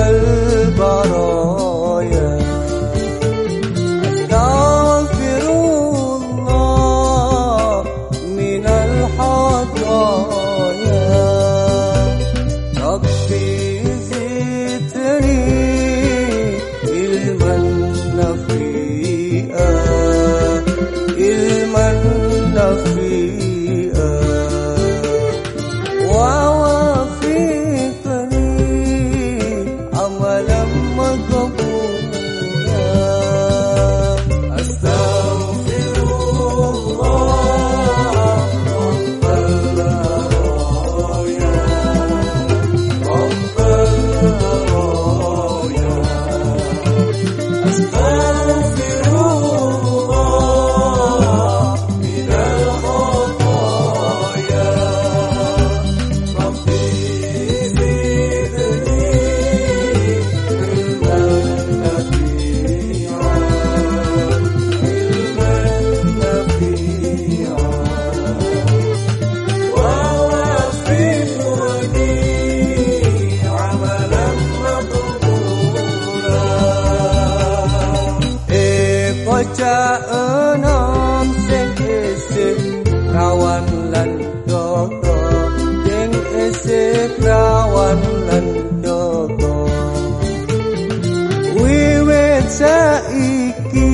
رب البرايا my enam sing isih rawan lan dogo Sing isih rawan lan dogo Wiwit saiki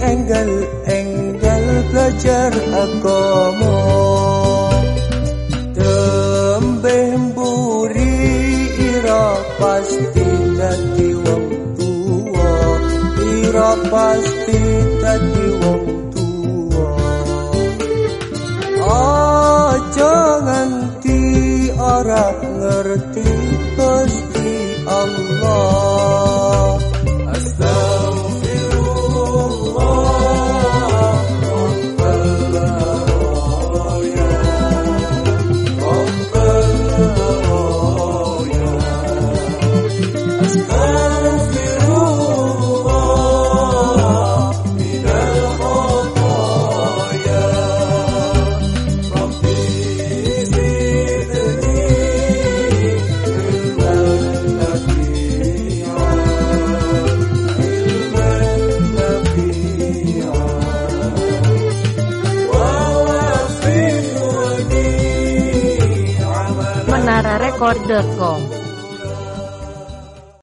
enggal-enggal belajar agama. Tembeh mburi ira pasti dadi wong Ira pasti dadi wong tuwa. Aja nganti ora ngerti Gusti Allah sonararecord.com